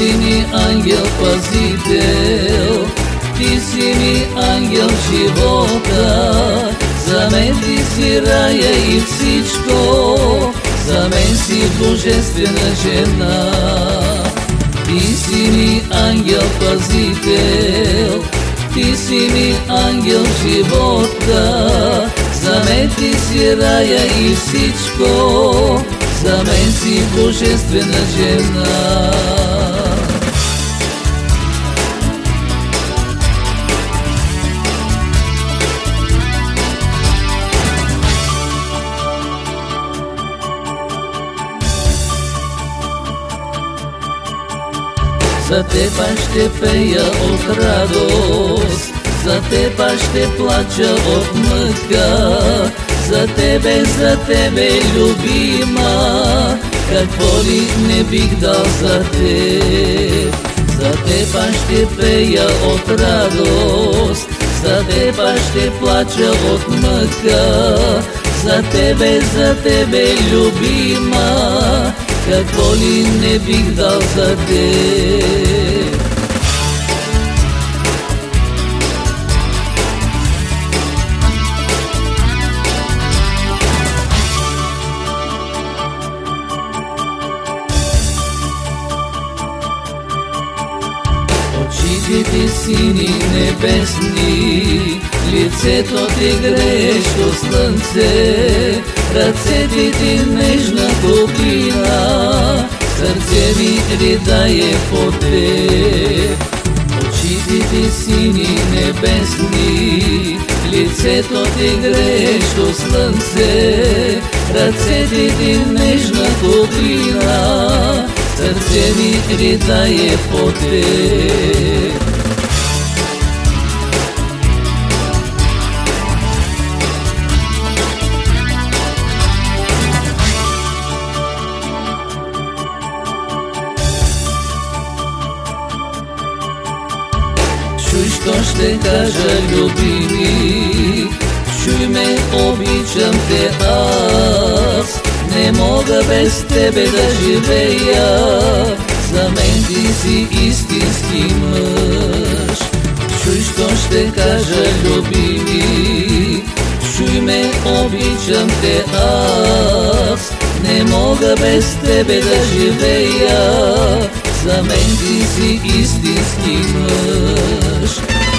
Си ми ангел пазител, ти си ми ангел живота, за мен ти си рая и всичко, за мен си божествена жена. Ти си ми ангел пазител, ти си ми ангел живота, за мен ти си рая и всичко, за мен си божествена жена. За теба ще пея от радост, за теба ще плача от мъка, за тебе, за тебе, любима, какво ли не бих дал за теб. За теба ще пея от радост, за теба ще плача от мъка, за тебе, за тебе, любима, какво ли не бих дал за теб. Очите сини небесни, лицето ти грещо слънце, ръцете ти нежна топлина, сърце ми ридае по теб. Очите ти сини небесни, лицето ти грещо слънце, ръцете ти нежна топлина, сърце ми ридае по теб. Чуй, що ще кажа, любими, чуй ме, обичам те аз, не мога без тебе да живея, за мен ти си истински мъж. Чуй, що ще кажа, любими, чуй ме, обичам те аз, не мога без тебе да живея, за мен ти си истински мъж.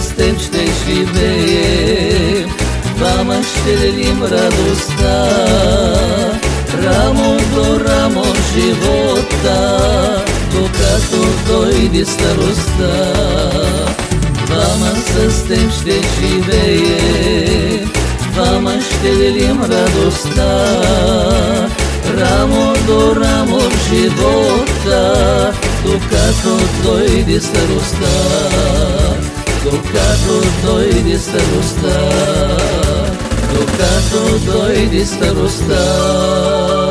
С теб ще живеем, двама ще делим радостта, рамо до рамо живота, докато дойде старостта. Двама с теб ще живеем, двама ще делим радостта, рамо до рамо живота, докато дойде старостта, докато дойде старостта, докато дойде старостта.